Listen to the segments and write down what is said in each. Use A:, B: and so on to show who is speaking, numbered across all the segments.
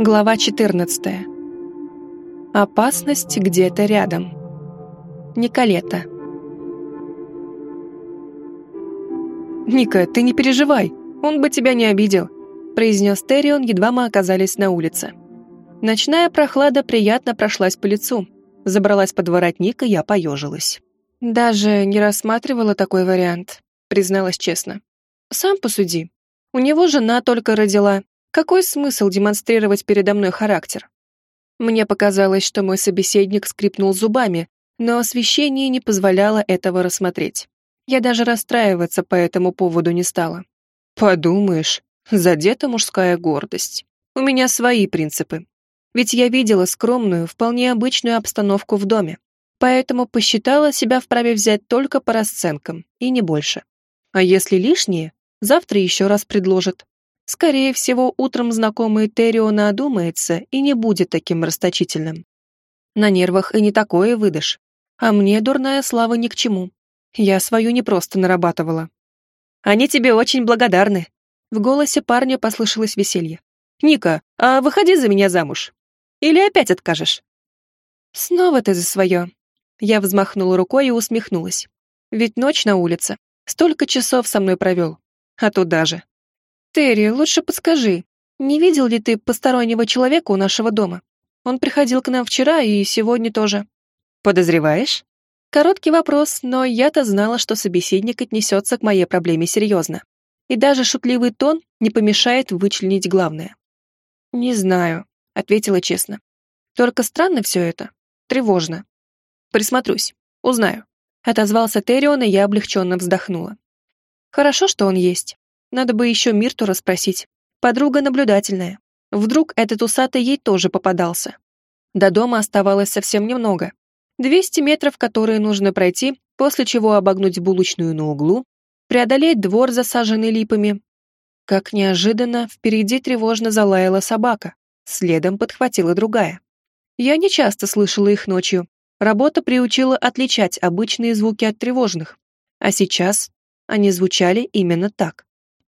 A: Глава 14. Опасность где-то рядом. Николета. «Ника, ты не переживай, он бы тебя не обидел», произнес Террион, едва мы оказались на улице. Ночная прохлада приятно прошлась по лицу. Забралась под воротник, и я поежилась. Даже не рассматривала такой вариант, призналась честно. Сам посуди. У него жена только родила, какой смысл демонстрировать передо мной характер? Мне показалось, что мой собеседник скрипнул зубами, но освещение не позволяло этого рассмотреть. Я даже расстраиваться по этому поводу не стала. Подумаешь, задета мужская гордость. У меня свои принципы. Ведь я видела скромную, вполне обычную обстановку в доме, поэтому посчитала себя вправе взять только по расценкам, и не больше. А если лишнее, завтра еще раз предложат. Скорее всего, утром знакомый Терриона одумается и не будет таким расточительным. На нервах и не такое выдашь. А мне дурная слава ни к чему. Я свою не просто нарабатывала. Они тебе очень благодарны. В голосе парня послышалось веселье. «Ника, а выходи за меня замуж. Или опять откажешь?» «Снова ты за свое». Я взмахнула рукой и усмехнулась. «Ведь ночь на улице. Столько часов со мной провел. А туда же. «Терри, лучше подскажи, не видел ли ты постороннего человека у нашего дома? Он приходил к нам вчера и сегодня тоже». «Подозреваешь?» Короткий вопрос, но я-то знала, что собеседник отнесется к моей проблеме серьезно. И даже шутливый тон не помешает вычленить главное. «Не знаю», — ответила честно. «Только странно все это. Тревожно. Присмотрюсь. Узнаю». Отозвался Террион, и я облегченно вздохнула. «Хорошо, что он есть. Надо бы еще Мирту расспросить. Подруга наблюдательная. Вдруг этот усатый ей тоже попадался. До дома оставалось совсем немного. 200 метров, которые нужно пройти, после чего обогнуть булочную на углу, преодолеть двор, засаженный липами. Как неожиданно, впереди тревожно залаяла собака, следом подхватила другая. Я не часто слышала их ночью. Работа приучила отличать обычные звуки от тревожных. А сейчас они звучали именно так.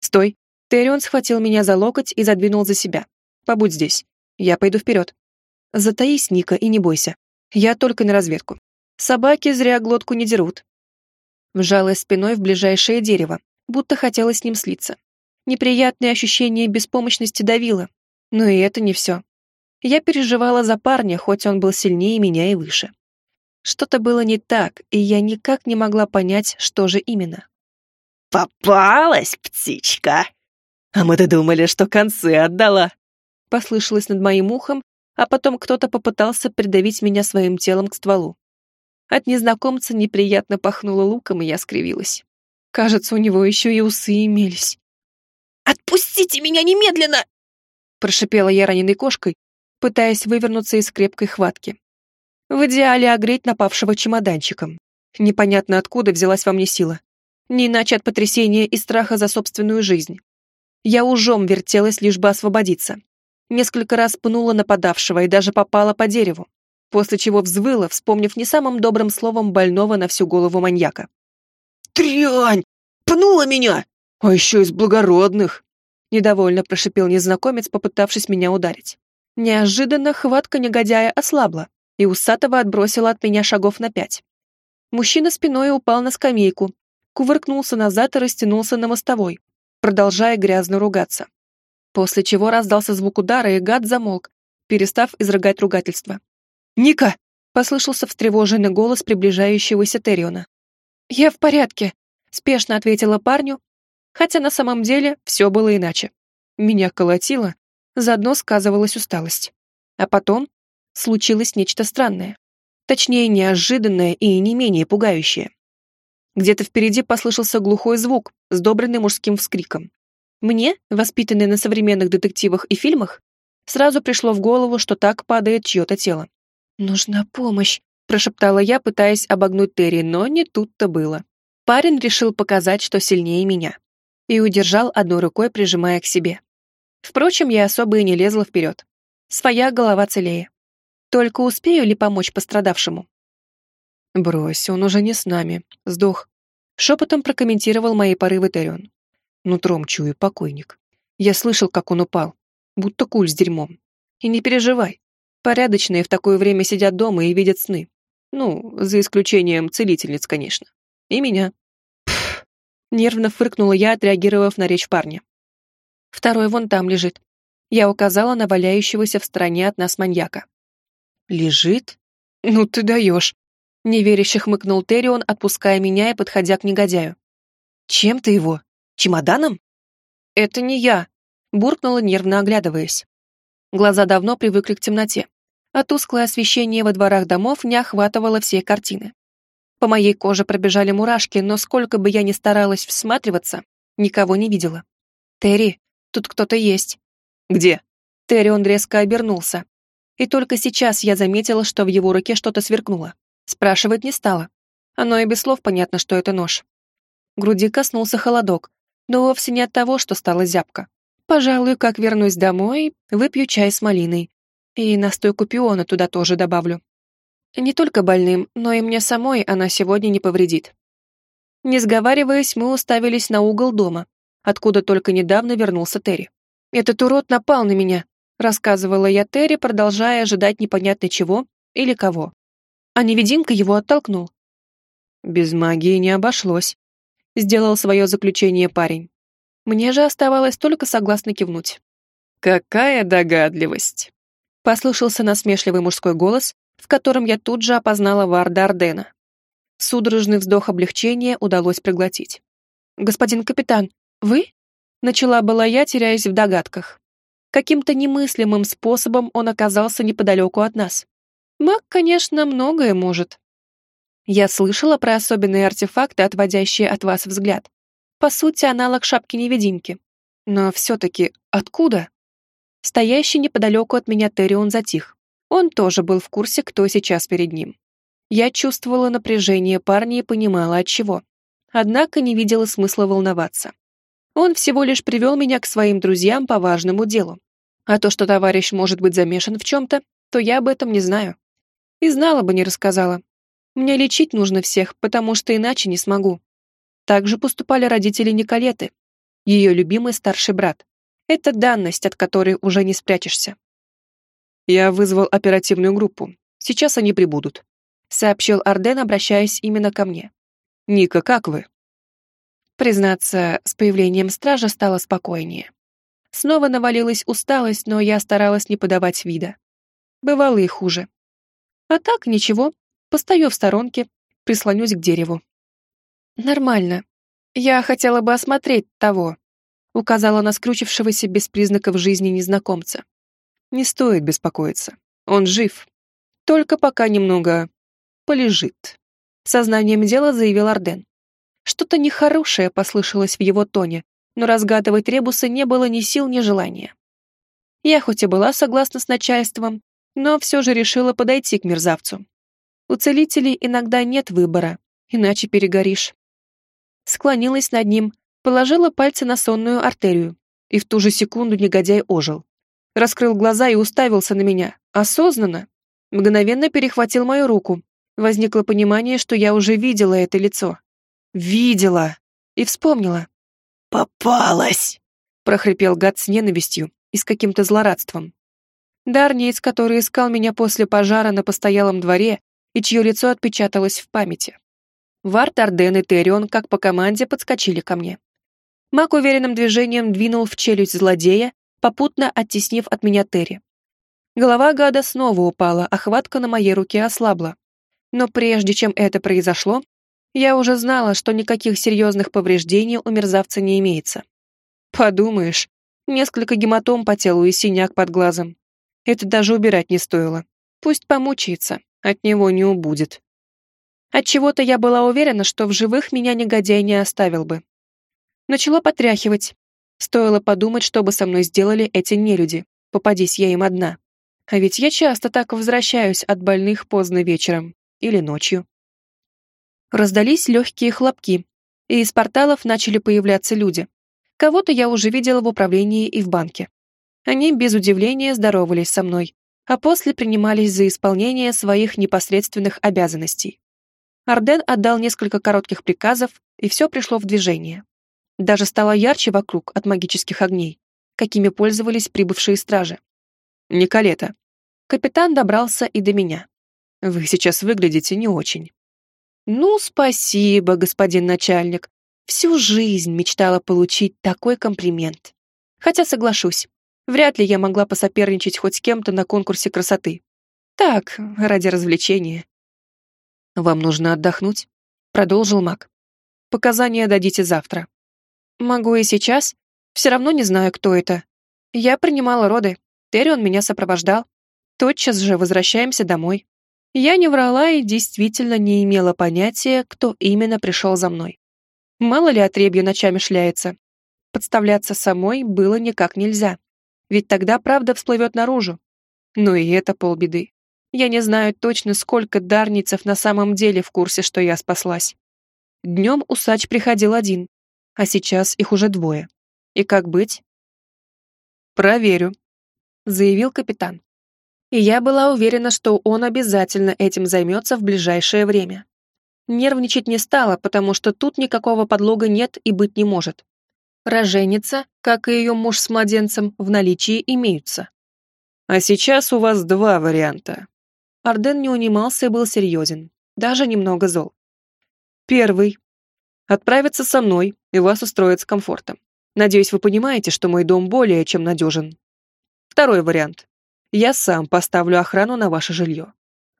A: «Стой!» Террион схватил меня за локоть и задвинул за себя. «Побудь здесь. Я пойду вперед. Затаись, Ника, и не бойся. Я только на разведку. Собаки зря глотку не дерут». Вжалась спиной в ближайшее дерево, будто хотела с ним слиться. Неприятное ощущение беспомощности давило. Но и это не все. Я переживала за парня, хоть он был сильнее меня и выше. Что-то было не так, и я никак не могла понять, что же именно.
B: «Попалась, птичка!» «А мы-то думали, что концы отдала!»
A: Послышалось над моим ухом, а потом кто-то попытался придавить меня своим телом к стволу. От незнакомца неприятно пахнуло луком, и я скривилась. Кажется, у него еще и усы имелись.
B: «Отпустите меня немедленно!»
A: Прошипела я раненой кошкой, пытаясь вывернуться из крепкой хватки. В идеале огреть напавшего чемоданчиком. Непонятно откуда взялась во мне сила не иначе от потрясения и страха за собственную жизнь. Я ужом вертелась, лишь бы освободиться. Несколько раз пнула нападавшего и даже попала по дереву, после чего взвыла, вспомнив не самым добрым словом больного на всю голову маньяка.
B: «Трянь! Пнула меня! А еще из благородных!»
A: Недовольно прошипел незнакомец, попытавшись меня ударить. Неожиданно хватка негодяя ослабла, и усатого отбросила от меня шагов на пять. Мужчина спиной упал на скамейку, кувыркнулся назад и растянулся на мостовой, продолжая грязно ругаться. После чего раздался звук удара, и гад замолк, перестав изрыгать ругательство. «Ника!» — послышался встревоженный голос приближающегося Терриона. «Я в порядке», — спешно ответила парню, хотя на самом деле все было иначе. Меня колотило, заодно сказывалась усталость. А потом случилось нечто странное. Точнее, неожиданное и не менее пугающее. Где-то впереди послышался глухой звук, сдобренный мужским вскриком. Мне, воспитанной на современных детективах и фильмах, сразу пришло в голову, что так падает чье-то тело. «Нужна помощь», — прошептала я, пытаясь обогнуть Терри, но не тут-то было. Парень решил показать, что сильнее меня, и удержал одной рукой, прижимая к себе. Впрочем, я особо и не лезла вперед. Своя голова целее. Только успею ли помочь пострадавшему? «Брось, он уже не с нами. Сдох». Шепотом прокомментировал мои порывы Террион. Нутром чую покойник. Я слышал, как он упал, будто куль с дерьмом. И не переживай. Порядочные в такое время сидят дома и видят сны. Ну, за исключением целительниц, конечно. И меня. Пф, нервно фыркнула я, отреагировав на речь парня. Второй вон там лежит. Я указала на валяющегося в стороне от нас маньяка. «Лежит? Ну ты даешь!» Неверяще хмыкнул Террион, отпуская меня и подходя к негодяю. «Чем ты его? Чемоданом?» «Это не я», — буркнула, нервно оглядываясь. Глаза давно привыкли к темноте, а тусклое освещение во дворах домов не охватывало все картины. По моей коже пробежали мурашки, но сколько бы я ни старалась всматриваться, никого не видела. «Терри, тут кто-то есть». «Где?» Террион резко обернулся. И только сейчас я заметила, что в его руке что-то сверкнуло. Спрашивать не стала. Оно и без слов понятно, что это нож. Груди коснулся холодок, но вовсе не от того, что стало зябко. Пожалуй, как вернусь домой, выпью чай с малиной. И настойку пиона туда тоже добавлю. Не только больным, но и мне самой она сегодня не повредит. Не сговариваясь, мы уставились на угол дома, откуда только недавно вернулся Терри. «Этот урод напал на меня», — рассказывала я Терри, продолжая ожидать непонятно чего или кого а невидимка его оттолкнул. Без магии не обошлось. Сделал свое заключение парень. Мне же оставалось только согласно кивнуть. «Какая догадливость!» Послышался насмешливый мужской голос, в котором я тут же опознала Варда Ардена. Судорожный вздох облегчения удалось проглотить. «Господин капитан, вы?» Начала была я, теряясь в догадках. Каким-то немыслимым способом он оказался неподалеку от нас. Маг, конечно, многое может. Я слышала про особенные артефакты, отводящие от вас взгляд. По сути, аналог шапки-невидимки. Но все-таки откуда? Стоящий неподалеку от меня Террион затих. Он тоже был в курсе, кто сейчас перед ним. Я чувствовала напряжение парня и понимала, от чего. Однако не видела смысла волноваться. Он всего лишь привел меня к своим друзьям по важному делу. А то, что товарищ может быть замешан в чем-то, то я об этом не знаю. И знала бы, не рассказала. Мне лечить нужно всех, потому что иначе не смогу. Так же поступали родители Николеты, ее любимый старший брат. Это данность, от которой уже не спрячешься. Я вызвал оперативную группу. Сейчас они прибудут, сообщил Арден, обращаясь именно ко мне. Ника, как вы? Признаться, с появлением стража стало спокойнее. Снова навалилась усталость, но я старалась не подавать вида. Бывало и хуже. А так, ничего, постою в сторонке, прислонюсь к дереву. Нормально. Я хотела бы осмотреть того, указала на скручившегося без признаков жизни незнакомца. Не стоит беспокоиться. Он жив. Только пока немного полежит. Сознанием дела заявил Арден. Что-то нехорошее послышалось в его тоне, но разгадывать ребусы не было ни сил, ни желания. Я хоть и была согласна с начальством, но все же решила подойти к мерзавцу. У целителей иногда нет выбора, иначе перегоришь. Склонилась над ним, положила пальцы на сонную артерию, и в ту же секунду негодяй ожил. Раскрыл глаза и уставился на меня, осознанно. Мгновенно перехватил мою руку. Возникло понимание, что я уже видела это лицо. Видела! И вспомнила.
B: «Попалась!» — прохрипел гад с ненавистью и с каким-то злорадством.
A: Дарниец, который искал меня после пожара на постоялом дворе и чье лицо отпечаталось в памяти. Варт, Арден и Терион, как по команде, подскочили ко мне. Маг уверенным движением двинул в челюсть злодея, попутно оттеснив от меня Терри. Голова гада снова упала, а хватка на моей руке ослабла. Но прежде чем это произошло, я уже знала, что никаких серьезных повреждений у мерзавца не имеется. Подумаешь, несколько гематом по телу и синяк под глазом. Это даже убирать не стоило. Пусть помучается, от него не убудет. Отчего-то я была уверена, что в живых меня негодяй не оставил бы. Начала потряхивать. Стоило подумать, что бы со мной сделали эти нелюди, попадись я им одна. А ведь я часто так возвращаюсь от больных поздно вечером или ночью. Раздались легкие хлопки, и из порталов начали появляться люди. Кого-то я уже видела в управлении и в банке. Они без удивления здоровались со мной, а после принимались за исполнение своих непосредственных обязанностей. Арден отдал несколько коротких приказов, и все пришло в движение. Даже стало ярче вокруг от магических огней, какими пользовались прибывшие стражи. Николета. Капитан добрался и до меня. Вы сейчас выглядите не очень. Ну, спасибо, господин начальник. Всю жизнь мечтала получить такой комплимент. Хотя соглашусь, вряд ли я могла посоперничать хоть с кем-то на конкурсе красоты. Так, ради развлечения. Вам нужно отдохнуть, продолжил Мак. Показания дадите завтра. Могу и сейчас. Все равно не знаю, кто это. Я принимала роды. Террион меня сопровождал. Тотчас же возвращаемся домой. Я не врала и действительно не имела понятия, кто именно пришел за мной. Мало ли отребье ночами шляется. Подставляться самой было никак нельзя. Ведь тогда правда всплывет наружу. Но и это полбеды. Я не знаю точно, сколько дарницев на самом деле в курсе, что я спаслась. Днем усач приходил один, а сейчас их уже двое. И как быть? «Проверю», — заявил капитан. И я была уверена, что он обязательно этим займется в ближайшее время. Нервничать не стала, потому что тут никакого подлога нет и быть не может. Роженица, как и ее муж с младенцем, в наличии имеются. А сейчас у вас два варианта. Арден не унимался и был серьезен, даже немного зол. Первый. Отправиться со мной, и вас устроить с комфортом. Надеюсь, вы понимаете, что мой дом более чем надежен. Второй вариант. Я сам поставлю охрану на ваше жилье.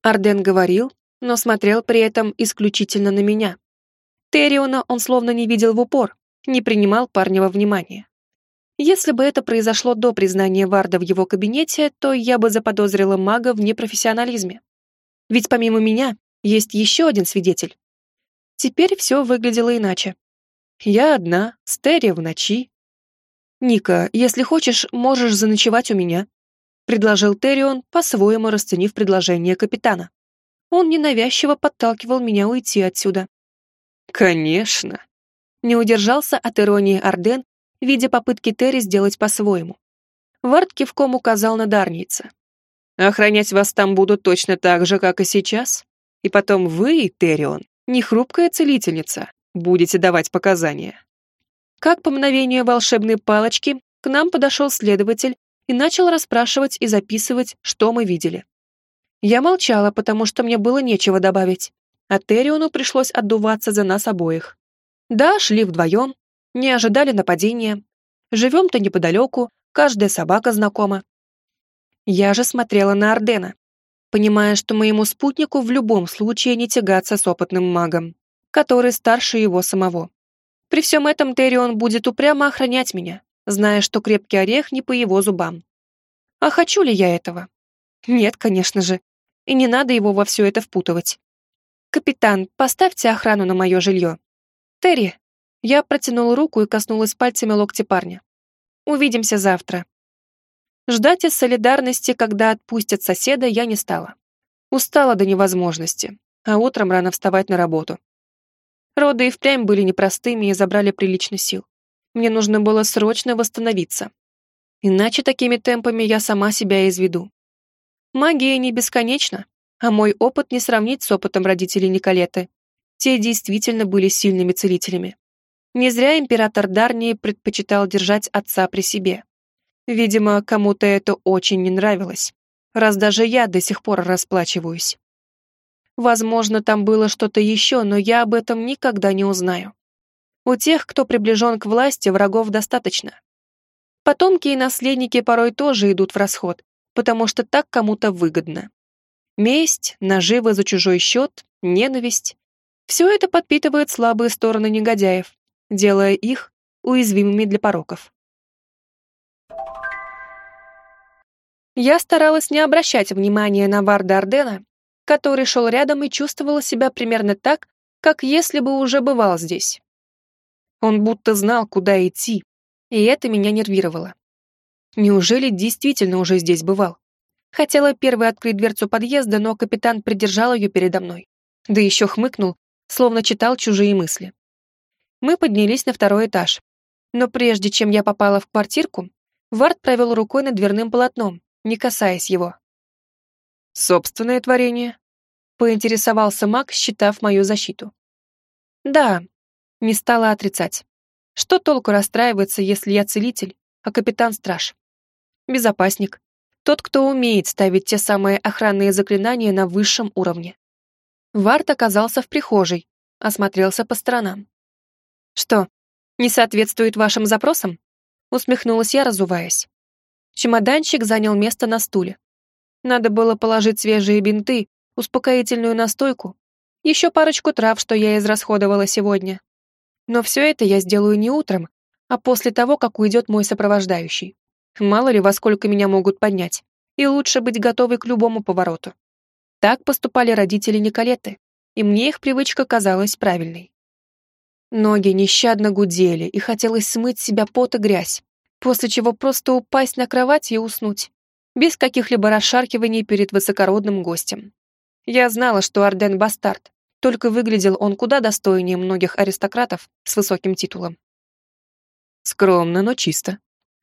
A: Арден говорил, но смотрел при этом исключительно на меня. Териона он словно не видел в упор, не принимал парня во внимание. Если бы это произошло до признания Варда в его кабинете, то я бы заподозрила мага в непрофессионализме. Ведь помимо меня есть еще один свидетель. Теперь все выглядело иначе. Я одна, Стерия в ночи. «Ника, если хочешь, можешь заночевать у меня», предложил Терион, по-своему расценив предложение капитана. Он ненавязчиво подталкивал меня уйти отсюда. «Конечно!» Не удержался от иронии Арден, видя попытки Терри сделать по-своему. Вард кивком указал на Дарница. «Охранять вас там будут точно так же, как и сейчас. И потом вы, Террион, не хрупкая целительница, будете давать показания». Как по мгновению волшебной палочки, к нам подошел следователь и начал расспрашивать и записывать, что мы видели. Я молчала, потому что мне было нечего добавить, а Терриону пришлось отдуваться за нас обоих. Да, шли вдвоем, не ожидали нападения. Живем-то неподалеку, каждая собака знакома. Я же смотрела на Ордена, понимая, что моему спутнику в любом случае не тягаться с опытным магом, который старше его самого. При всем этом Террион будет упрямо охранять меня, зная, что крепкий орех не по его зубам. А хочу ли я этого? Нет, конечно же и не надо его во все это впутывать. «Капитан, поставьте охрану на мое жилье». «Терри». Я протянула руку и коснулась пальцами локти парня. «Увидимся завтра». Ждать из солидарности, когда отпустят соседа, я не стала. Устала до невозможности, а утром рано вставать на работу. Роды и впрямь были непростыми и забрали прилично сил. Мне нужно было срочно восстановиться. Иначе такими темпами я сама себя изведу. Магия не бесконечна, а мой опыт не сравнить с опытом родителей Николеты. Те действительно были сильными целителями. Не зря император Дарнии предпочитал держать отца при себе. Видимо, кому-то это очень не нравилось, раз даже я до сих пор расплачиваюсь. Возможно, там было что-то еще, но я об этом никогда не узнаю. У тех, кто приближен к власти, врагов достаточно. Потомки и наследники порой тоже идут в расход, потому что так кому-то выгодно. Месть, наживы за чужой счет, ненависть — все это подпитывает слабые стороны негодяев, делая их уязвимыми для пороков. Я старалась не обращать внимания на Варда Ардена, который шел рядом и чувствовала себя примерно так, как если бы уже бывал здесь. Он будто знал, куда идти, и это меня нервировало. Неужели действительно уже здесь бывал? Хотела первой открыть дверцу подъезда, но капитан придержал ее передо мной. Да еще хмыкнул, словно читал чужие мысли. Мы поднялись на второй этаж. Но прежде чем я попала в квартирку, Вард провел рукой над дверным полотном, не касаясь его. «Собственное творение?» — поинтересовался маг, считав мою защиту. «Да», — не стала отрицать. «Что толку расстраиваться, если я целитель, а капитан — страж? безопасник. Тот, кто умеет ставить те самые охранные заклинания на высшем уровне. Варт оказался в прихожей, осмотрелся по сторонам. «Что, не соответствует вашим запросам?» Усмехнулась я, разуваясь. Чемоданчик занял место на стуле. Надо было положить свежие бинты, успокоительную настойку, еще парочку трав, что я израсходовала сегодня. Но все это я сделаю не утром, а после того, как уйдет мой сопровождающий. Мало ли, во сколько меня могут поднять, и лучше быть готовой к любому повороту. Так поступали родители Николеты, и мне их привычка казалась правильной. Ноги нещадно гудели, и хотелось смыть с себя пот и грязь, после чего просто упасть на кровать и уснуть, без каких-либо расшаркиваний перед высокородным гостем. Я знала, что Арден бастард, только выглядел он куда достойнее многих аристократов с высоким титулом. Скромно, но чисто.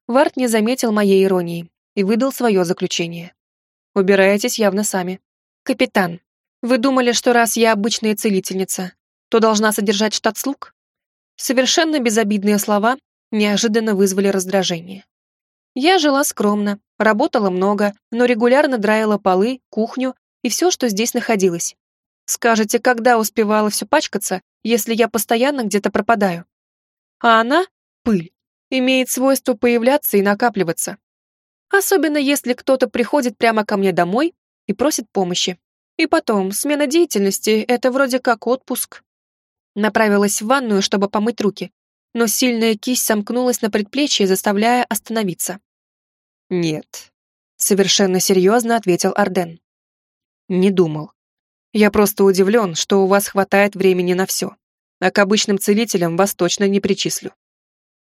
A: Варт не заметил моей иронии и выдал свое заключение. Убираетесь явно сами. Капитан, вы думали, что раз я обычная целительница, то должна содержать штат слуг? Совершенно безобидные слова неожиданно вызвали раздражение. Я жила скромно, работала много, но регулярно драила полы, кухню и все, что здесь находилось. Скажете, когда успевала все пачкаться, если я постоянно где-то пропадаю? А она, пыль, имеет свойство появляться и накапливаться. Особенно если кто-то приходит прямо ко мне домой и просит помощи. И потом, смена деятельности — это вроде как отпуск. Направилась в ванную, чтобы помыть руки, но сильная кисть сомкнулась на предплечье, заставляя остановиться. «Нет», — совершенно серьезно ответил Арден. Не думал. Я просто удивлен, что у вас хватает времени на все. А к обычным целителям вас точно не причислю.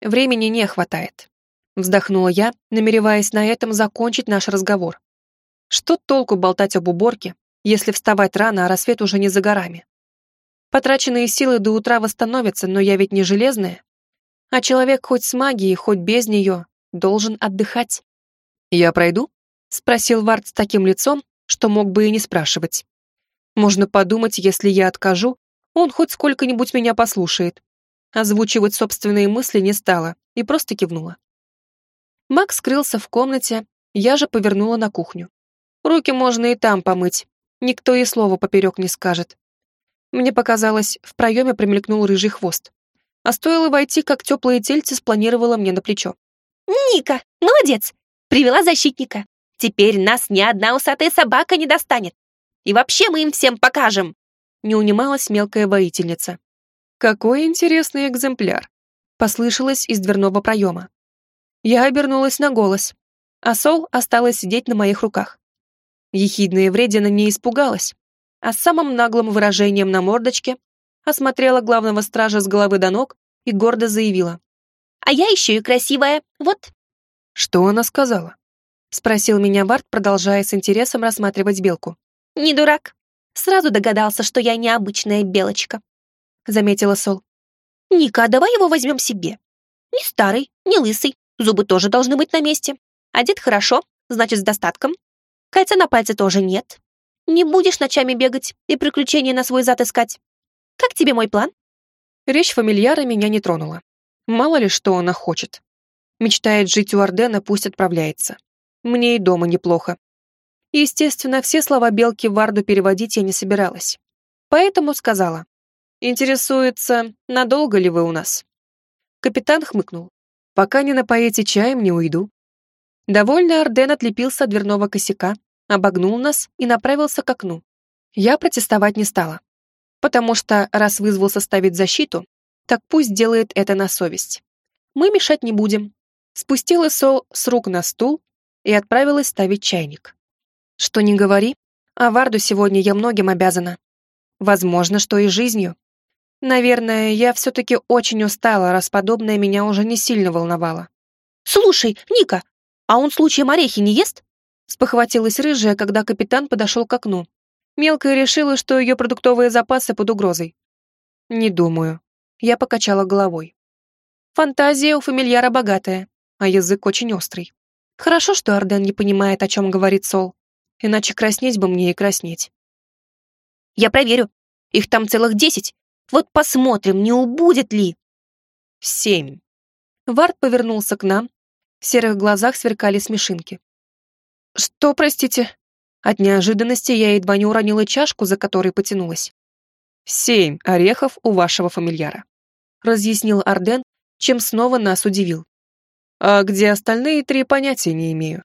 A: Времени не хватает. Вздохнула я, намереваясь на этом закончить наш разговор. Что толку болтать об уборке, если вставать рано, а рассвет уже не за горами? Потраченные силы до утра восстановятся, но я ведь не железная. А человек хоть с магией, хоть без нее, должен отдыхать. «Я пройду?» — спросил Вард с таким лицом, что мог бы и не спрашивать. Можно подумать, если я откажу, он хоть сколько-нибудь меня послушает. Озвучивать собственные мысли не стала и просто кивнула. Макс скрылся в комнате, я же повернула на кухню. Руки можно и там помыть, никто и слова поперек не скажет. Мне показалось, в проеме промелькнул рыжий хвост. А стоило войти, как теплое тельце спланировало мне на плечо.
C: «Ника, молодец! Привела защитника. Теперь нас ни одна усатая собака не достанет. И вообще мы им всем покажем!» Не унималась мелкая воительница.
A: «Какой интересный экземпляр!» Послышалось из дверного проема. Я обернулась на голос, а Сол осталась сидеть на моих руках. Ехидная вредина не испугалась, а самым наглым выражением на мордочке осмотрела главного стража с головы до ног и гордо заявила.
C: «А я еще и красивая, вот».
A: Что она сказала? Спросил меня Вард, продолжая с интересом рассматривать белку.
C: «Не дурак. Сразу догадался, что я необычная белочка», — заметила Сол. «Ника, давай его возьмем себе. Не старый, не лысый, зубы тоже должны быть на месте. Одет хорошо, значит, с достатком. Кольца на пальце тоже нет. Не будешь ночами бегать и приключения на свой зад искать. Как тебе мой план?»
A: Речь фамильяра меня не тронула. Мало ли, что она хочет. Мечтает жить у Ордена, пусть отправляется. Мне и дома неплохо. Естественно, все слова Белки Варду переводить я не собиралась. Поэтому сказала. «Интересуется, надолго ли вы у нас?» Капитан хмыкнул. «Пока не напоите чаем, не уйду». Довольно Арден отлепился от дверного косяка, обогнул нас и направился к окну. Я протестовать не стала. Потому что, раз вызвался ставить защиту, так пусть делает это на совесть. Мы мешать не будем. Спустила Сол с рук на стул и отправилась ставить чайник. Что не говори, а Варду сегодня я многим обязана. Возможно, что и жизнью. Наверное, я все-таки очень устала, раз подобное меня уже не сильно волновало.
C: «Слушай, Ника, а он случаем орехи не ест?»
A: Спохватилась рыжая, когда капитан подошел к окну. Мелкая решила, что ее продуктовые запасы под угрозой. «Не думаю». Я покачала головой. Фантазия у фамильяра богатая, а язык очень острый. Хорошо, что Арден не понимает, о чем говорит Сол. Иначе краснеть бы мне и краснеть.
C: Я проверю. Их там целых десять. Вот посмотрим, не убудет ли.
A: Семь. Вард повернулся к нам. В серых глазах сверкали смешинки. Что, простите? От неожиданности я едва не уронила чашку, за которой потянулась. «Семь орехов у вашего фамильяра», — разъяснил Арден, чем снова нас удивил. «А где остальные три, понятия не имею».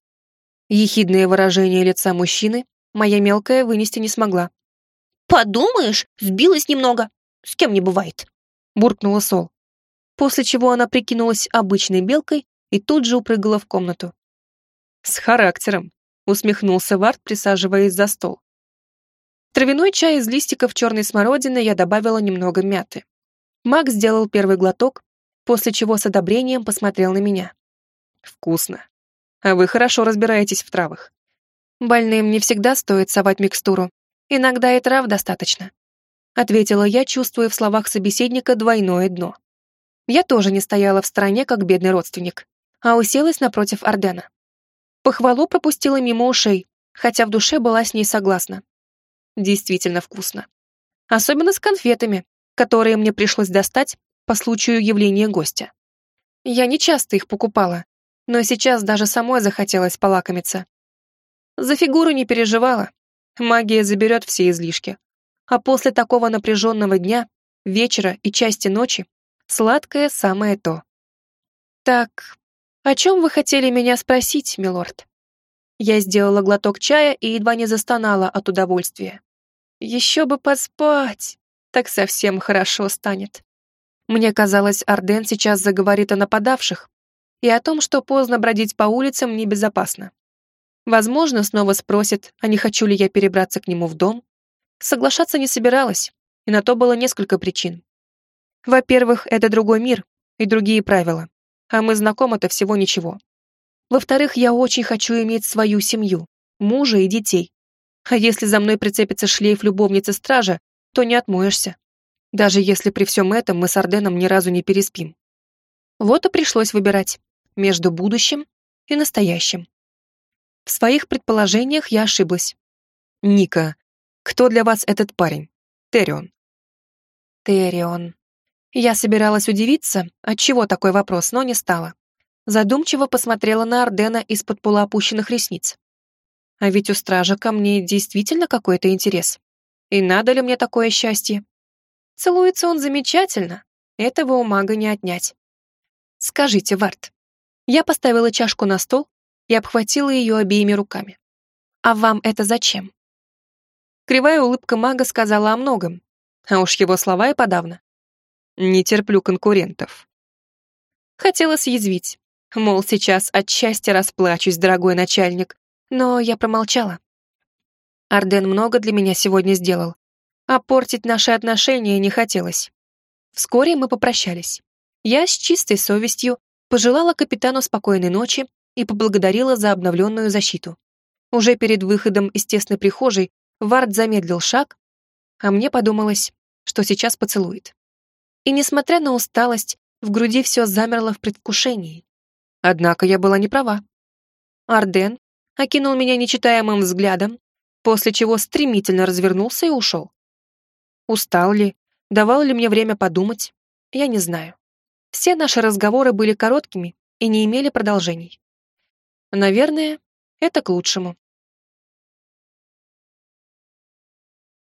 A: Ехидное выражение лица мужчины моя мелкая вынести не смогла.
C: «Подумаешь, сбилась немного. С кем не бывает», — буркнула Сол. После чего она прикинулась обычной белкой и тут же упрыгала в комнату.
A: «С характером», — усмехнулся Вард, присаживаясь за стол. травяной чай из листиков черной смородины я добавила немного мяты. Маг сделал первый глоток, после чего с одобрением посмотрел на меня. «Вкусно. А вы хорошо разбираетесь в травах». «Больным не всегда стоит совать микстуру. Иногда и трав достаточно», — ответила я, чувствуя в словах собеседника двойное дно. Я тоже не стояла в стороне, как бедный родственник, а уселась напротив Ордена. Похвалу пропустила мимо ушей, хотя в душе была с ней согласна. Действительно вкусно. Особенно с конфетами, которые мне пришлось достать по случаю явления гостя. Я не часто их покупала, но сейчас даже самой захотелось полакомиться. За фигуру не переживала. Магия заберет все излишки. А после такого напряженного дня, вечера и части ночи, сладкое самое то. Так, о чем вы хотели меня спросить, милорд? Я сделала глоток чая и едва не застонала от удовольствия. Еще бы поспать, так совсем хорошо станет. Мне казалось, Арден сейчас заговорит о нападавших и о том, что поздно бродить по улицам небезопасно. Возможно, снова спросит, а не хочу ли я перебраться к нему в дом. Соглашаться не собиралась, и на то было несколько причин. Во-первых, это другой мир и другие правила, а мы знакомы-то всего ничего. Во-вторых, я очень хочу иметь свою семью, мужа и детей. А если за мной прицепится шлейф любовницы-стража, то не отмоешься даже если при всем этом мы с Арденом ни разу не переспим. Вот и пришлось выбирать между будущим и настоящим. В своих предположениях я ошиблась. «Ника, кто для вас этот парень? Терион». «Терион». Я собиралась удивиться, отчего такой вопрос, но не стала. Задумчиво посмотрела на Ардена из-под полуопущенных ресниц. А ведь у стража ко мне действительно какой-то интерес. И надо ли мне такое счастье? Целуется он замечательно, этого у мага не отнять. Скажите, Варт. Я поставила чашку на стол и обхватила ее обеими руками. А вам это зачем? Кривая улыбка мага сказала о многом, а уж его слова и подавно. Не терплю конкурентов. Хотела съязвить, мол, сейчас от счастья расплачусь, дорогой начальник, но я промолчала. Арден много для меня сегодня сделал, а портить наши отношения не хотелось. Вскоре мы попрощались. Я с чистой совестью пожелала капитану спокойной ночи и поблагодарила за обновленную защиту. Уже перед выходом из тесной прихожей Вард замедлил шаг, а мне подумалось, что сейчас поцелует. И несмотря на усталость, в груди все замерло в предвкушении. Однако я была не права. Арден окинул меня нечитаемым взглядом, после чего стремительно развернулся и ушел. Устал ли? Давал ли мне время подумать? Я не знаю. Все наши разговоры были короткими и не имели продолжений. Наверное, это к лучшему.